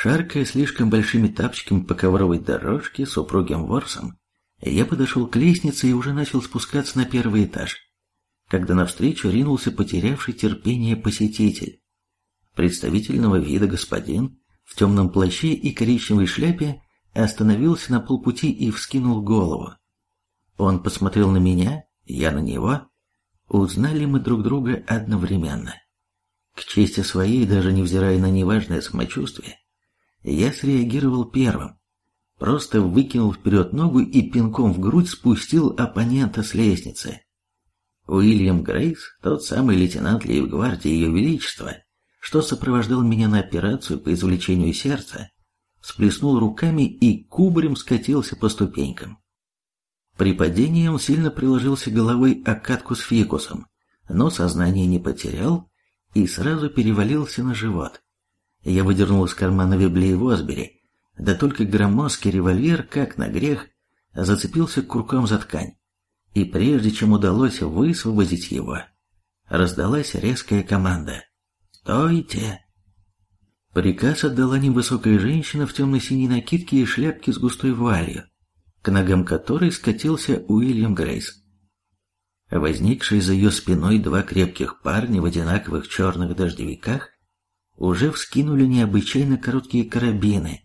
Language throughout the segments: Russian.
Шаркая слишком большими тапочками по ковровой дорожке с упругим ворсом, я подошел к лестнице и уже начал спускаться на первый этаж, когда навстречу ринулся потерявший терпение посетитель. Представительного вида господин в темном плаще и коричневой шляпе остановился на полпути и вскинул голову. Он посмотрел на меня, я на него. Узнали мы друг друга одновременно. К чести своей, даже невзирая на неважное самочувствие, я среагировал первым. Просто выкинул вперед ногу и пинком в грудь спустил оппонента с лестницы. Уильям Грейс, тот самый лейтенант лейб-гвардии Ее Величества, что сопровождал меня на операцию по извлечению сердца, сплеснул руками и кубарем скатился по ступенькам. При падении он сильно приложился головой о катку с фикусом, но сознание не потерял и сразу перевалился на живот. Я выдернул из кармана Виблии Возбери, да только громоздкий револьвер, как на грех, зацепился курком за ткань. И прежде чем удалось высвободить его, раздалась резкая команда. «Стойте!» Приказ отдала невысокая женщина в темно-синей накидке и шляпке с густой вуалью, к ногам которой скатился Уильям Грейс. Возникшие за ее спиной два крепких парня в одинаковых черных дождевиках уже вскинули необычайно короткие карабины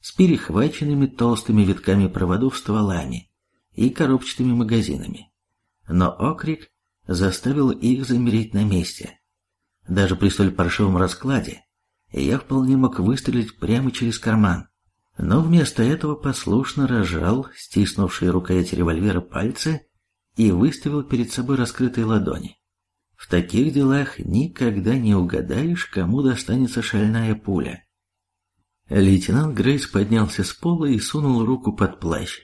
с перехваченными толстыми витками проводов стволами и коробчатыми магазинами. Но окрик заставил их замереть на месте. Даже при столь паршивом раскладе я вполне мог выстрелить прямо через карман, но вместо этого послушно разжал стиснувшие рукоять револьвера пальцы и выставил перед собой раскрытые ладони. В таких делах никогда не угадаешь, кому достанется шальная пуля. Лейтенант Грейс поднялся с пола и сунул руку под плащ.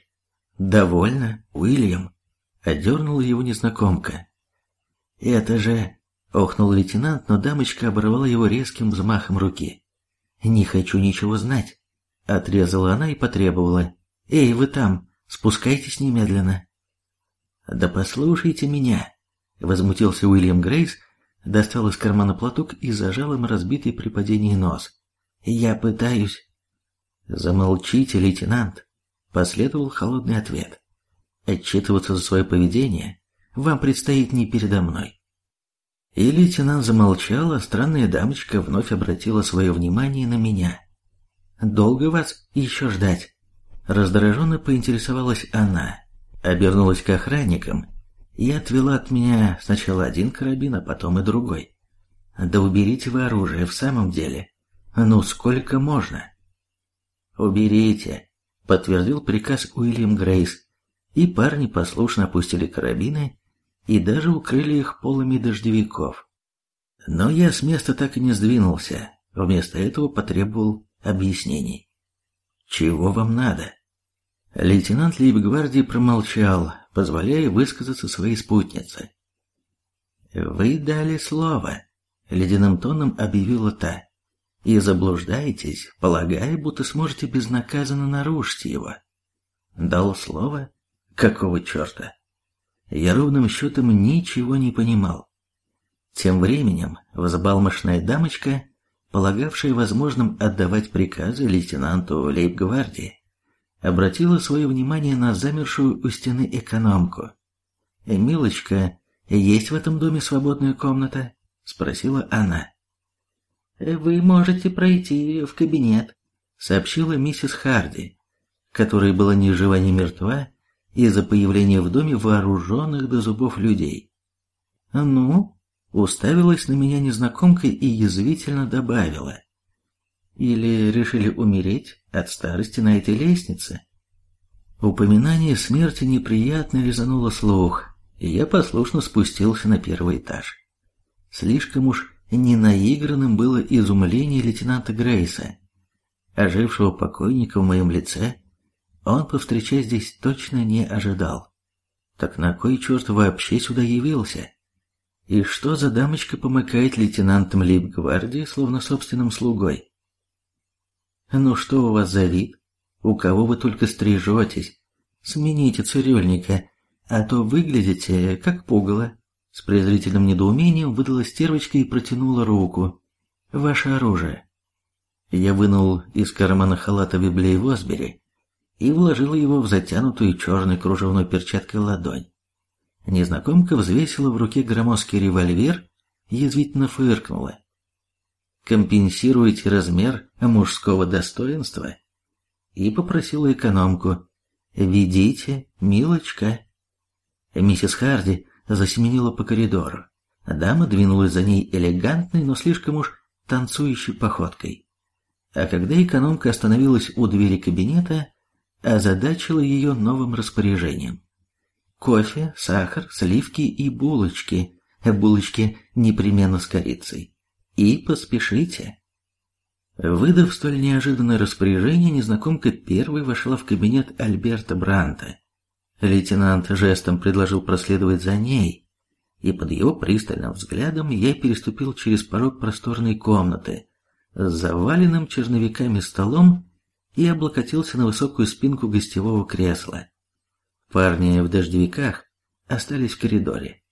«Довольно, Уильям», — одернула его незнакомка. «Это же...» — охнул лейтенант, но дамочка оборвала его резким взмахом руки. «Не хочу ничего знать», — отрезала она и потребовала. «Эй, вы там, спускайтесь немедленно». «Да послушайте меня», Возмутился Уильям Грейс, достал из кармана платок и зажал им разбитый при падении нос. «Я пытаюсь...» «Замолчите, лейтенант!» Последовал холодный ответ. «Отчитываться за свое поведение вам предстоит не передо мной». И лейтенант замолчал, а странная дамочка вновь обратила свое внимание на меня. «Долго вас еще ждать?» Раздраженно поинтересовалась она, обернулась к охранникам и отвела от меня сначала один карабин, а потом и другой. Да уберите вы оружие, в самом деле. Ну, сколько можно? Уберите, подтвердил приказ Уильям Грейс, и парни послушно опустили карабины и даже укрыли их полами дождевиков. Но я с места так и не сдвинулся, вместо этого потребовал объяснений. «Чего вам надо?» Лейтенант лейб-гвардии промолчал, позволяя высказаться своей спутнице. «Вы дали слово», — ледяным тоном объявила та, «и заблуждаетесь, полагая, будто сможете безнаказанно нарушить его». «Дал слово? Какого черта?» Я ровным счетом ничего не понимал. Тем временем взбалмошная дамочка, полагавшая возможным отдавать приказы лейтенанту лейб-гвардии, обратила свое внимание на замершую у стены экономку. «Милочка, есть в этом доме свободная комната?» — спросила она. «Вы можете пройти в кабинет», — сообщила миссис Харди, которая была ни жива, ни мертва из-за появления в доме вооруженных до зубов людей. «Ну?» — уставилась на меня незнакомка и язвительно добавила. Или решили умереть от старости на этой лестнице? Упоминание смерти неприятно резануло слух, и я послушно спустился на первый этаж. Слишком уж ненаигранным было изумление лейтенанта Грейса. Ожившего покойника в моем лице он повстречать здесь точно не ожидал. Так на кой черт вообще сюда явился? И что за дамочка помыкает лейтенантом лейб-гвардии, словно собственным слугой? Ну что у вас за вид? У кого вы только стрижетесь? Смените цирюльника, а то выглядите как пугало. С презрительным недоумением выдала стервочка и протянула руку. Ваше оружие. Я вынул из кармана халата Библии Восбери и вложил его в затянутую черной кружевной перчаткой ладонь. Незнакомка взвесила в руке громоздкий револьвер язвительно фыркнула. «Компенсируйте размер мужского достоинства?» И попросила экономку. «Ведите, милочка». Миссис Харди засеменила по коридору. Дама двинулась за ней элегантной, но слишком уж танцующей походкой. А когда экономка остановилась у двери кабинета, озадачила ее новым распоряжением. Кофе, сахар, сливки и булочки. Булочки непременно с корицей. И поспешите. Выдав столь неожиданное распоряжение, незнакомка первой вошла в кабинет Альберта Бранта. Лейтенант жестом предложил проследовать за ней, и под его пристальным взглядом я переступил через порог просторной комнаты с заваленным черновиками столом и облокотился на высокую спинку гостевого кресла. Парни в дождевиках остались в коридоре.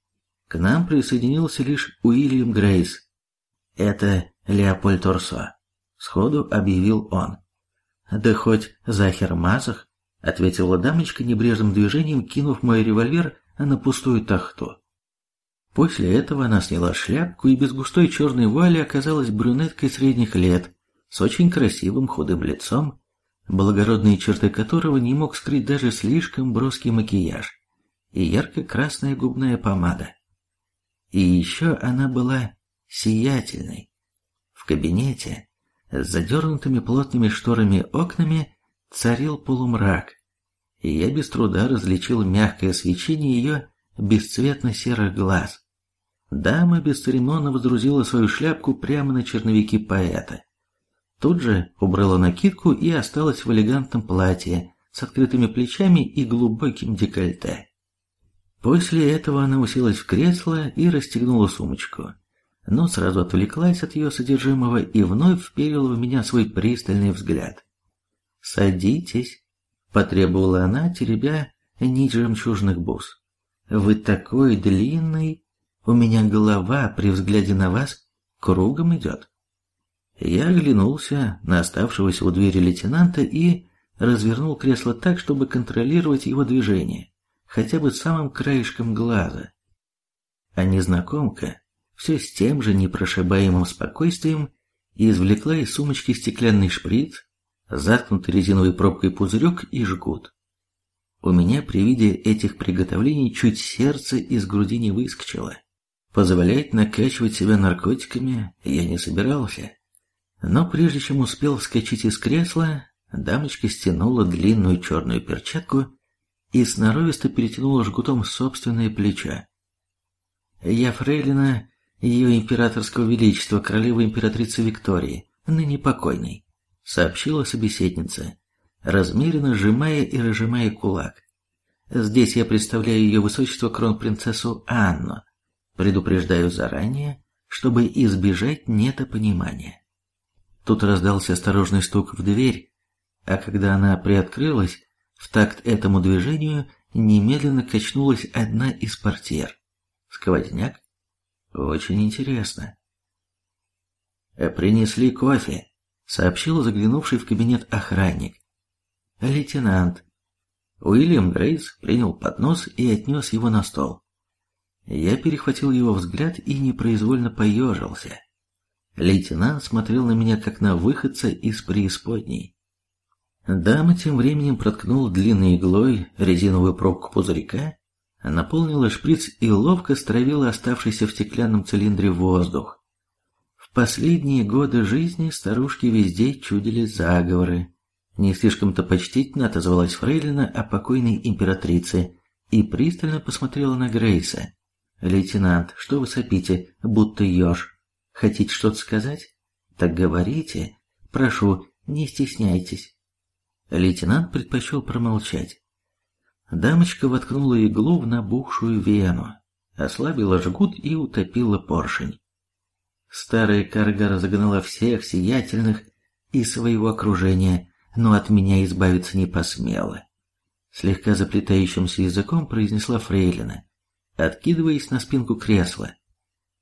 К нам присоединился лишь Уильям Грейс. «Это Леопольд Орсо», — сходу объявил он. «Да хоть Захер Мазах», — ответила дамочка небрежным движением, кинув мой револьвер на пустую тахту. После этого она сняла шляпку и без густой черной вуали оказалась брюнеткой средних лет, с очень красивым худым лицом, благородные черты которого не мог скрыть даже слишком броский макияж и ярко-красная губная помада. И еще она была сиятельной. В кабинете с задернутыми плотными шторами окнами царил полумрак, и я без труда различил мягкое свечение ее бесцветно-серых глаз. Дама бесцеремонно воздрузила свою шляпку прямо на черновики поэта. Тут же убрала накидку и осталась в элегантном платье с открытыми плечами и глубоким декольте. После этого она уселась в кресло и расстегнула сумочку, но сразу отвлеклась от ее содержимого и вновь вперила в меня свой пристальный взгляд. «Садитесь», — потребовала она, теребя нить жемчужных бус. «Вы такой длинный, у меня голова при взгляде на вас кругом идет». Я оглянулся на оставшегося у двери лейтенанта и развернул кресло так, чтобы контролировать его движение, хотя бы самым краешком глаза. А незнакомка все с тем же непрошибаемым спокойствием извлекла из сумочки стеклянный шприц, заткнутый резиновой пробкой пузырек и жгут. У меня при виде этих приготовлений чуть сердце из груди не выскочило. Позволять накачивать себя наркотиками я не собирался. Но прежде чем успел вскочить из кресла, дамочка стянула длинную черную перчатку и сноровисто перетянула жгутом собственное плечо. «Я фрейлина ее императорского величества, королевы императрицы Виктории, ныне покойной», сообщила собеседница, размеренно сжимая и разжимая кулак. «Здесь я представляю ее высочество кронпринцессу Анну. Предупреждаю заранее, чтобы избежать недопонимания». Тут раздался осторожный стук в дверь, а когда она приоткрылась, в такт этому движению немедленно качнулась одна из портьер. Сквозняк? Очень интересно. «Принесли кофе», — сообщил заглянувший в кабинет охранник. «Лейтенант». Уильям Грейс принял поднос и отнес его на стол. Я перехватил его взгляд и непроизвольно поежился. Лейтенант смотрел на меня, как на выходца из преисподней. Дама тем временем проткнула длинной иглой резиновую пробку пузырька, наполнила шприц и ловко стравила оставшийся в стеклянном цилиндре воздух. В последние годы жизни старушки везде чудили заговоры. Не слишком-то почтительно отозвалась Фрейлина о покойной императрице и пристально посмотрела на Грейса. «Лейтенант, что вы сопите, будто еж?» Хотите что-то сказать? Так говорите. Прошу, не стесняйтесь. Лейтенант предпочел промолчать. Дамочка воткнула иглу в набухшую вену, ослабила жгут и утопила поршень. Старая карга разогнала всех сиятельных из своего окружения, но от меня избавиться не посмела. Слегка заплетающимся языком произнесла Фрейлина, откидываясь на спинку кресла.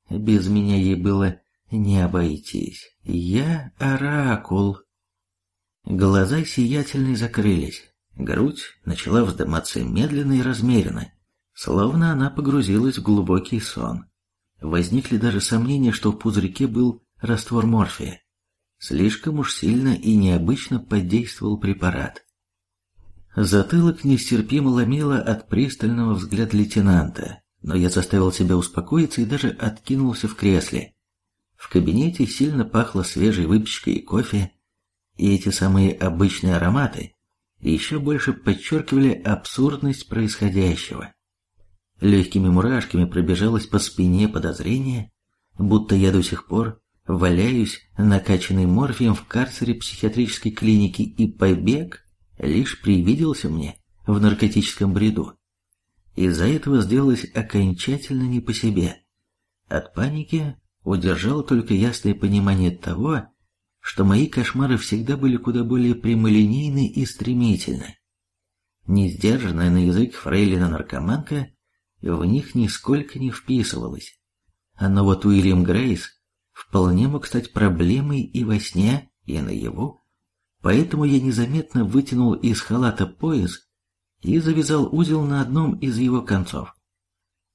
Без меня ей было не обойтись. Я оракул. Глаза сиятельные закрылись. Грудь начала вздыматься медленно и размеренно, словно она погрузилась в глубокий сон. Возникли даже сомнения, что в пузырьке был раствор морфия. Слишком уж сильно и необычно подействовал препарат. Затылок нестерпимо ломило от пристального взгляда лейтенанта, но я заставил себя успокоиться и даже откинулся в кресле. В кабинете сильно пахло свежей выпечкой и кофе, и эти самые обычные ароматы еще больше подчеркивали абсурдность происходящего. Легкими мурашками пробежалось по спине подозрение, будто я до сих пор валяюсь накачанный морфием в карцере психиатрической клиники и побег лишь привиделся мне в наркотическом бреду. Из-за этого сделалось окончательно не по себе. От паники удержало только ясное понимание того, что мои кошмары всегда были куда более прямолинейны и стремительны. Несдержанная на язык фрейлина-наркоманка в них нисколько не вписывалась. Но вот Уильям Грейс вполне мог стать проблемой и во сне, и наяву. Поэтому я незаметно вытянул из халата пояс и завязал узел на одном из его концов.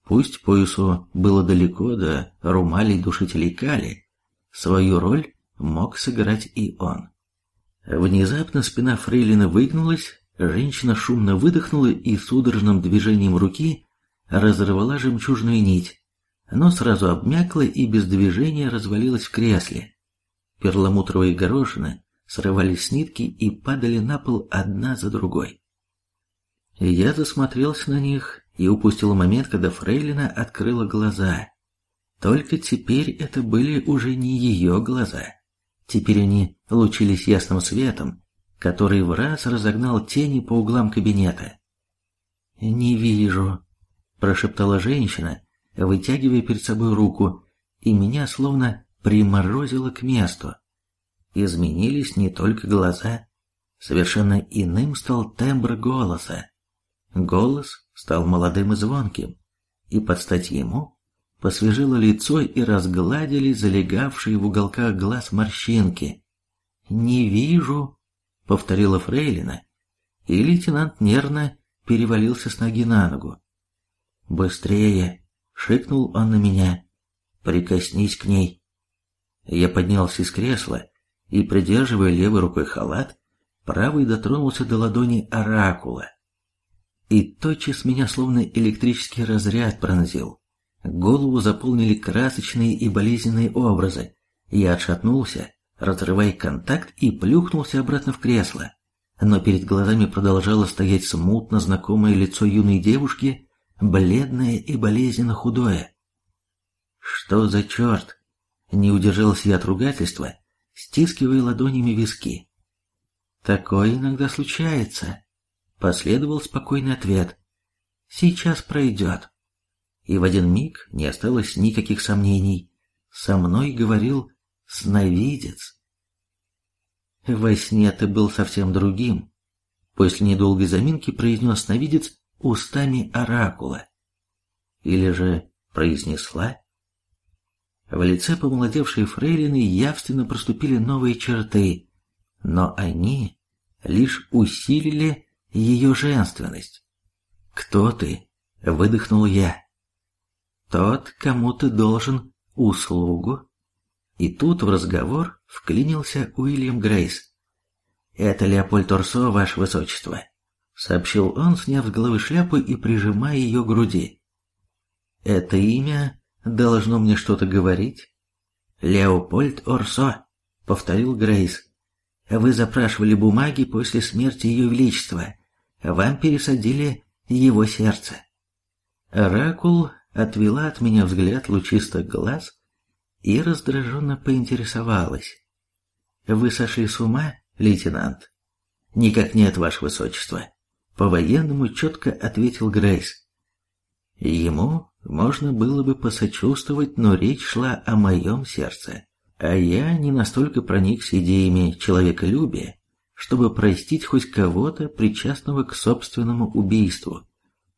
Пусть поясу было далеко до румалей душителей кали, свою роль мог сыграть и он. Внезапно спина Фрейлина выгнулась, женщина шумно выдохнула и судорожным движением руки разорвала жемчужную нить, но сразу обмякла и без движения развалилась в кресле. Перламутровые горошины срывались с нитки и падали на пол одна за другой. Я засмотрелся на них и упустил момент, когда Фрейлина открыла глаза. Только теперь это были уже не ее глаза. Теперь они лучились ясным светом, который в раз разогнал тени по углам кабинета. «Не вижу», – прошептала женщина, вытягивая перед собой руку, и меня словно приморозило к месту. Изменились не только глаза, совершенно иным стал тембр голоса. Голос стал молодым и звонким, и под стать ему посвежило лицо и разгладили залегавшие в уголках глаз морщинки. «Не вижу», — повторила Фрейлина, и лейтенант нервно перевалился с ноги на ногу. «Быстрее!» — шикнул он на меня. «Прикоснись к ней!» Я поднялся из кресла и, придерживая левой рукой халат, правый дотронулся до ладони оракула. И тотчас меня словно электрический разряд пронзил. Голову заполнили красочные и болезненные образы. Я отшатнулся, разрывая контакт и плюхнулся обратно в кресло. Но перед глазами продолжало стоять смутно знакомое лицо юной девушки, бледное и болезненно худое. Что за черт? Не удержался я от ругательства стискивая ладонями виски. «Такое иногда случается», — последовал спокойный ответ. «Сейчас пройдет». И в один миг не осталось никаких сомнений. Со мной говорил сновидец. Во сне ты был совсем другим. После недолгой заминки произнес сновидец устами оракула. Или же произнесла в лице помолодевшей фрейлины явственно проступили новые черты, но они лишь усилили ее женственность. «Кто ты?» — выдохнул я. «Тот, кому ты должен услугу». И тут в разговор вклинился Уильям Грейс. «Это Леопольд Торсо, ваше высочество», — сообщил он, сняв с головы шляпу и прижимая ее к груди. «Это имя должно мне что-то говорить?» «Леопольд Орсо», — повторил Грейс. «Вы запрашивали бумаги после смерти Ее Величества. Вам пересадили его сердце». Оракул отвела от меня взгляд лучистых глаз и раздраженно поинтересовалась. «Вы сошли с ума, лейтенант?» «Никак нет, ваше высочество», — по-военному четко ответил Грейс. Ему можно было бы посочувствовать, но речь шла о моем сердце, а я не настолько проникся идеями человеколюбия, чтобы простить хоть кого-то, причастного к собственному убийству,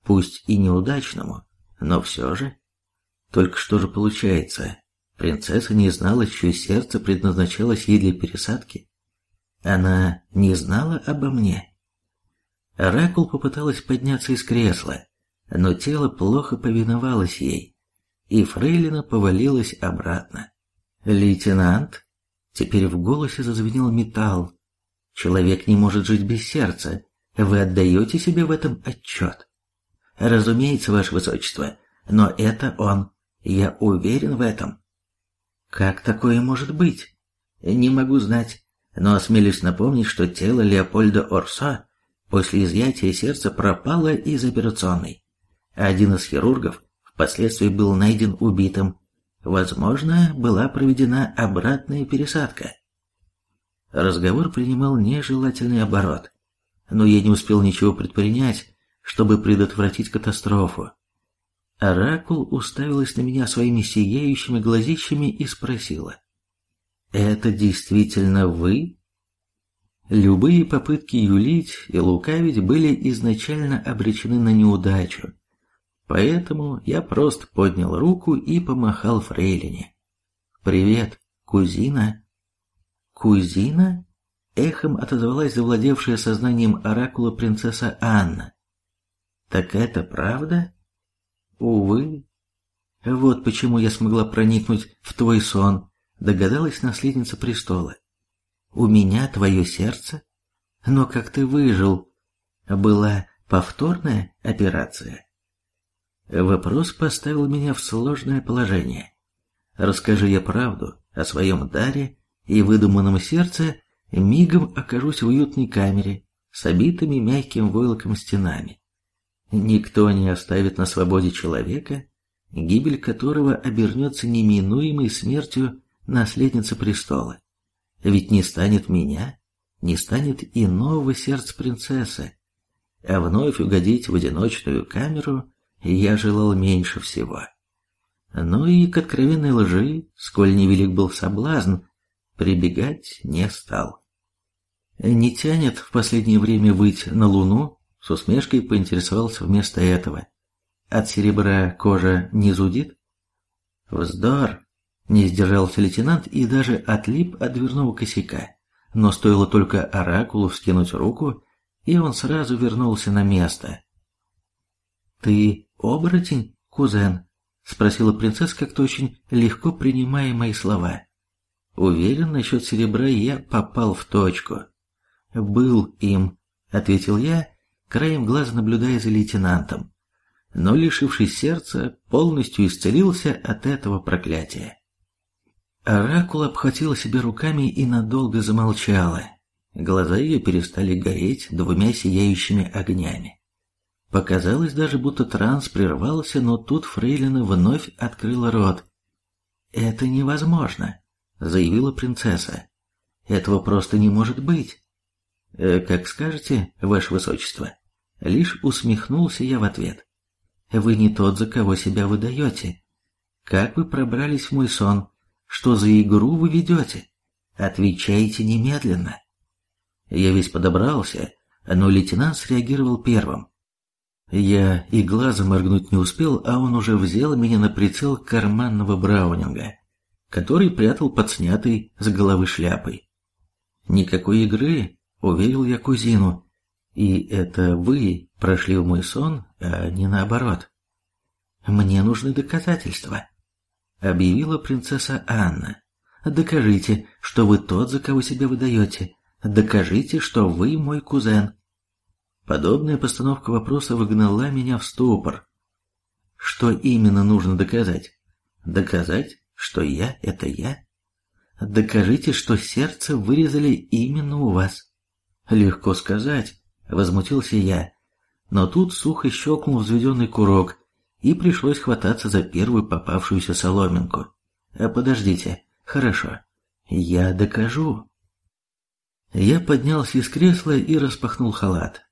пусть и неудачному, но все же. Только что же получается? Принцесса не знала, чье сердце предназначалось ей для пересадки. Она не знала обо мне. Оракул попыталась подняться из кресла, но тело плохо повиновалось ей, и Фрейлина повалилась обратно. «Лейтенант?» Теперь в голосе зазвенел металл. «Человек не может жить без сердца. Вы отдаете себе в этом отчет?» «Разумеется, Ваше Высочество, но это он. Я уверен в этом». «Как такое может быть?» «Не могу знать, но осмелюсь напомнить, что тело Леопольда Орсо после изъятия сердца пропало из операционной. Один из хирургов впоследствии был найден убитым. Возможно, была проведена обратная пересадка. Разговор принимал нежелательный оборот, но я не успел ничего предпринять, чтобы предотвратить катастрофу. Оракул уставилась на меня своими сияющими глазищами и спросила. «Это действительно вы?» Любые попытки юлить и лукавить были изначально обречены на неудачу, поэтому я просто поднял руку и помахал фрейлине. «Привет, кузина!» «Кузина?» — эхом отозвалась завладевшая сознанием оракула принцесса Анна. «Так это правда?» «Увы. Вот почему я смогла проникнуть в твой сон», — догадалась наследница престола. «У меня твое сердце? Но как ты выжил? Была повторная операция?» Вопрос поставил меня в сложное положение. Расскажи я правду о своем даре и выдуманном сердце, мигом окажусь в уютной камере с обитыми мягким войлоком стенами. Никто не оставит на свободе человека, гибель которого обернется неминуемой смертью наследницы престола. Ведь не станет меня, не станет и нового сердца принцессы, а вновь угодить в одиночную камеру я желал меньше всего. Но и к откровенной лжи, сколь невелик был соблазн, прибегать не стал. Не тянет в последнее время выйти на луну, с усмешкой поинтересовался вместо этого. От серебра кожа не зудит? Вздор! Не сдержался лейтенант и даже отлип от дверного косяка. Но стоило только оракулу вскинуть руку, и он сразу вернулся на место. «Ты оборотень, кузен?» — спросила принцесса, как-то очень легко принимая мои слова. Уверен, насчет серебра я попал в точку. «Был им», — ответил я, краем глаза наблюдая за лейтенантом. Но, лишившись сердца, полностью исцелился от этого проклятия. Оракул обхватила себя руками и надолго замолчала. Глаза ее перестали гореть двумя сияющими огнями. Показалось даже, будто транс прервался, но тут Фрейлина вновь открыла рот. «Это невозможно», — заявила принцесса. «Этого просто не может быть». «Э, «Как скажете, ваше высочество». Лишь усмехнулся я в ответ. «Вы не тот, за кого себя выдаете. Как вы пробрались в мой сон? Что за игру вы ведете? Отвечайте немедленно. Я весь подобрался, но лейтенант среагировал первым. Я и глазом моргнуть не успел, а он уже взял меня на прицел карманного браунинга, который прятал под снятой с головы шляпой. Никакой игры, уверил я кузину, и это вы прошли в мой сон, а не наоборот. Мне нужны доказательства объявила принцесса Анна. «Докажите, что вы тот, за кого себя выдаете. Докажите, что вы мой кузен». Подобная постановка вопроса выгнала меня в ступор. Что именно нужно доказать? Доказать, что я — это я? Докажите, что сердце вырезали именно у вас. Легко сказать, возмутился я. Но тут сухо щелкнул взведенный курок, и пришлось хвататься за первую попавшуюся соломинку. А подождите, хорошо, я докажу. Я поднялся из кресла и распахнул халат.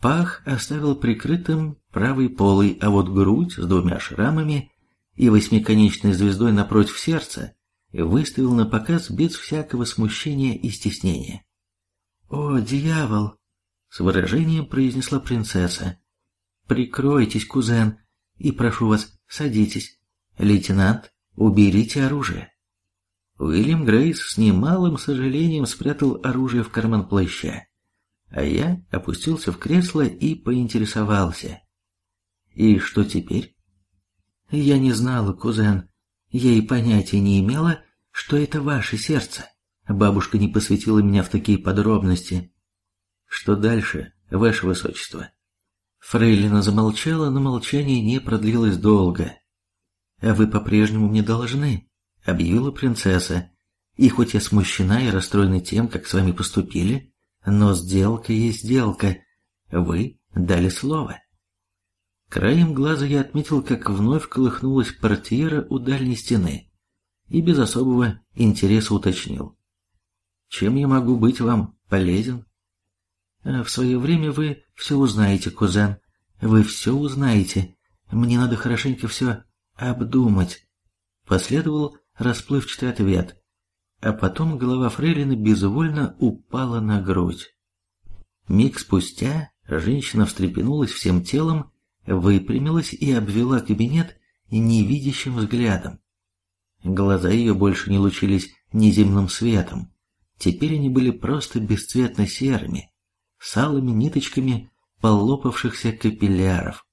Пах оставил прикрытым правой полой, а вот грудь с двумя шрамами и восьмиконечной звездой напротив сердца выставил на показ без всякого смущения и стеснения. «О, дьявол!» — с выражением произнесла принцесса. «Прикройтесь, кузен, и прошу вас, садитесь. Лейтенант, Уберите оружие. Уильям Грейс с немалым сожалением спрятал оружие в карман плаща, а я опустился в кресло и поинтересовался. «И что теперь?» «Я не знала, кузен. Я и понятия не имела, что это ваше сердце. Бабушка не посвятила меня в такие подробности. Что дальше, ваше высочество?» Фрейлина замолчала, но молчание не продлилось долго. «А вы по-прежнему мне должны», — объявила принцесса. «И хоть я смущена и расстроена тем, как с вами поступили, но сделка есть сделка. Вы дали слово». Краем глаза я отметил, как вновь колыхнулась портьера у дальней стены и без особого интереса уточнил. «Чем я могу быть вам полезен?» А в свое время вы все узнаете, кузен. Вы все узнаете. Мне надо хорошенько все обдумать. Последовал расплывчатый ответ. А потом голова Фрейлины безвольно упала на грудь. Миг спустя женщина встрепенулась всем телом, выпрямилась и обвела кабинет невидящим взглядом. Глаза ее больше не лучились неземным светом. Теперь они были просто бесцветно серыми, с алыми ниточками полопавшихся капилляров.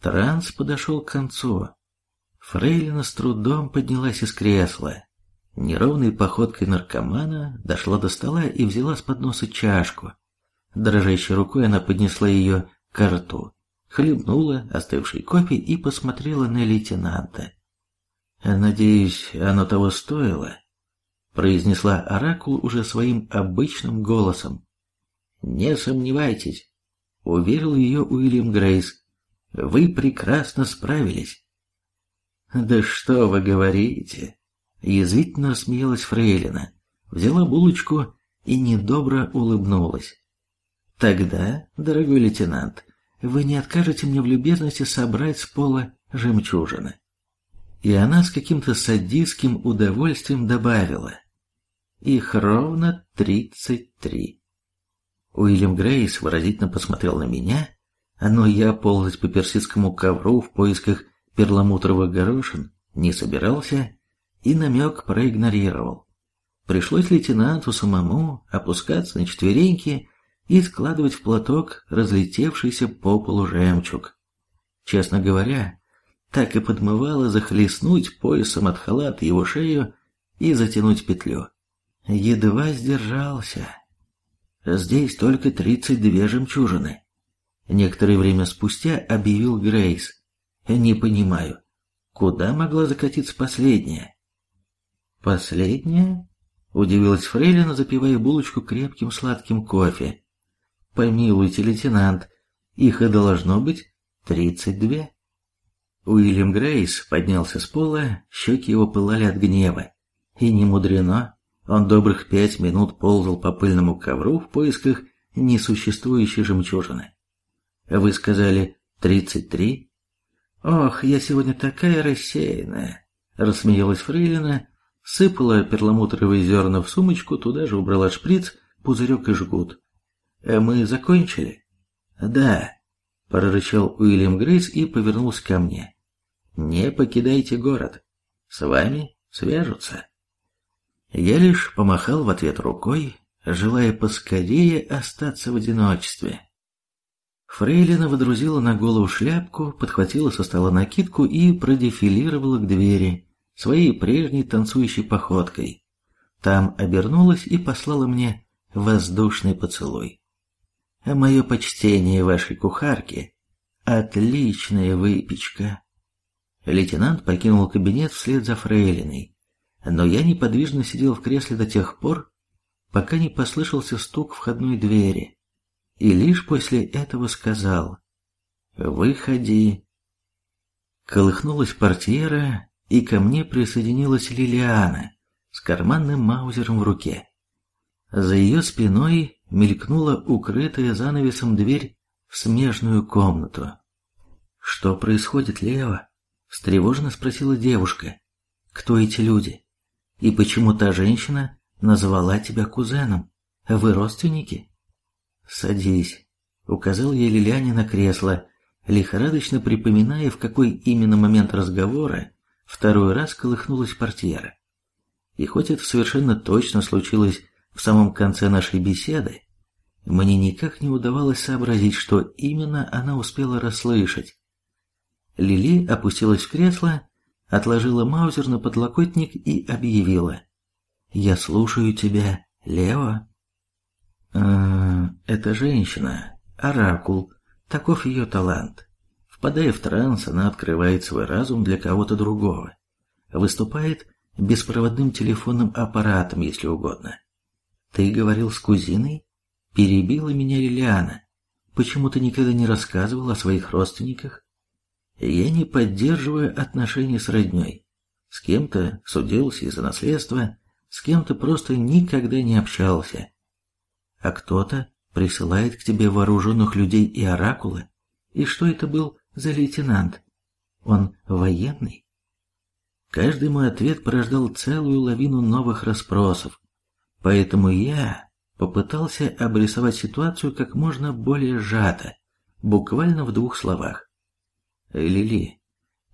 Транс подошел к концу. Фрейлина с трудом поднялась из кресла. Неровной походкой наркомана дошла до стола и взяла с подноса чашку. Дрожащей рукой она поднесла ее к рту, хлебнула остывший кофе и посмотрела на лейтенанта. «Надеюсь, оно того стоило», — произнесла Оракул уже своим обычным голосом. «Не сомневайтесь», — уверил ее Уильям Грейс. «Вы прекрасно справились». «Да что вы говорите?» Язвительно рассмеялась Фрейлина, взяла булочку и недобро улыбнулась. «Тогда, дорогой лейтенант, вы не откажете мне в любезности собрать с пола жемчужины». И она с каким-то садистским удовольствием добавила. «Их ровно тридцать три». Уильям Грейс выразительно посмотрел на меня, но я ползать по персидскому ковру в поисках перламутровых горошин не собирался и намек проигнорировал. Пришлось лейтенанту самому опускаться на четвереньки и складывать в платок разлетевшийся по полу жемчуг. Честно говоря, так и подмывало захлестнуть поясом от халата его шею и затянуть петлю. Едва сдержался. Здесь только тридцать две жемчужины. Некоторое время спустя объявил Грейс. Не понимаю, куда могла закатиться последняя? Последняя? Удивилась Фрейлина, запивая булочку крепким сладким кофе. Помилуйте, лейтенант, их и должно быть тридцать две. Уильям Грейс поднялся с пола, щеки его пылали от гнева. И не мудрено, он добрых пять минут ползал по пыльному ковру в поисках несуществующей жемчужины. Вы сказали тридцать три? Ох, я сегодня такая рассеянная, рассмеялась Фрейлина, сыпала перламутровые зерна в сумочку, туда же убрала шприц, пузырек и жгут. «Э, мы закончили? Да, прорычал Уильям Грейс и повернулся ко мне. Не покидайте город. С вами свяжутся. Я лишь помахал в ответ рукой, желая поскорее остаться в одиночестве. Фрейлина водрузила на голову шляпку, подхватила со стола накидку и продефилировала к двери своей прежней танцующей походкой. Там обернулась и послала мне воздушный поцелуй. «Мое почтение вашей кухарке. Отличная выпечка!» Лейтенант покинул кабинет вслед за Фрейлиной, но я неподвижно сидел в кресле до тех пор, пока не послышался стук входной двери, и лишь после этого сказал «Выходи». Колыхнулась портьера, и ко мне присоединилась Лилиана с карманным маузером в руке. За ее спиной мелькнула укрытая занавесом дверь в смежную комнату. «Что происходит, Лева?» – встревоженно спросила девушка. «Кто эти люди?» И почему та женщина назвала тебя кузеном? Вы родственники? Садись, указал ей Лилиане на кресло, лихорадочно припоминая, в какой именно момент разговора второй раз колыхнулась портьера. И хоть это совершенно точно случилось в самом конце нашей беседы, мне никак не удавалось сообразить, что именно она успела расслышать. Лили опустилась в кресло, отложила маузер на подлокотник и объявила. «Я слушаю тебя, Лео». «Э, «Это женщина, оракул, таков ее талант. Впадая в транс, она открывает свой разум для кого-то другого. Выступает беспроводным телефонным аппаратом, если угодно. Ты говорил с кузиной?» Перебила меня Лилиана. Почему ты никогда не рассказывал о своих родственниках? Я не поддерживаю отношения с родней. С кем-то судился из-за наследства, с кем-то просто никогда не общался. А кто-то присылает к тебе вооруженных людей и оракулы. И что это был за лейтенант? Он военный? Каждый мой ответ порождал целую лавину новых расспросов. Поэтому я попытался обрисовать ситуацию как можно более сжато, буквально в двух словах. Лили,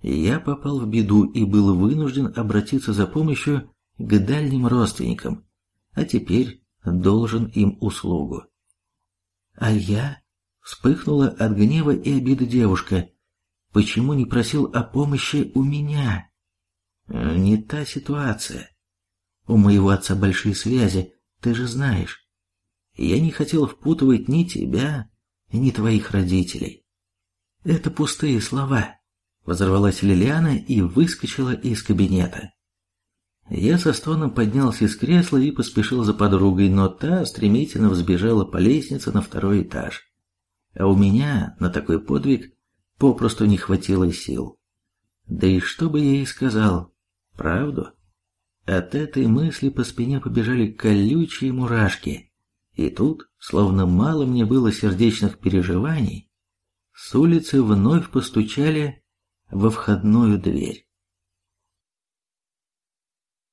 я попал в беду и был вынужден обратиться за помощью к дальним родственникам, а теперь должен им услугу. А я вспыхнула от гнева и обиды девушка. Почему не просил о помощи у меня? Не та ситуация. У моего отца большие связи, ты же знаешь. Я не хотел впутывать ни тебя, ни твоих родителей. Это пустые слова. Взорвалась Лилиана и выскочила из кабинета. Я со стоном поднялся из кресла и поспешил за подругой, но та стремительно взбежала по лестнице на второй этаж. А у меня на такой подвиг попросту не хватило сил. Да и что бы я ей сказал? Правду? От этой мысли по спине побежали колючие мурашки. И тут, словно мало мне было сердечных переживаний, с улицы вновь постучали во входную дверь.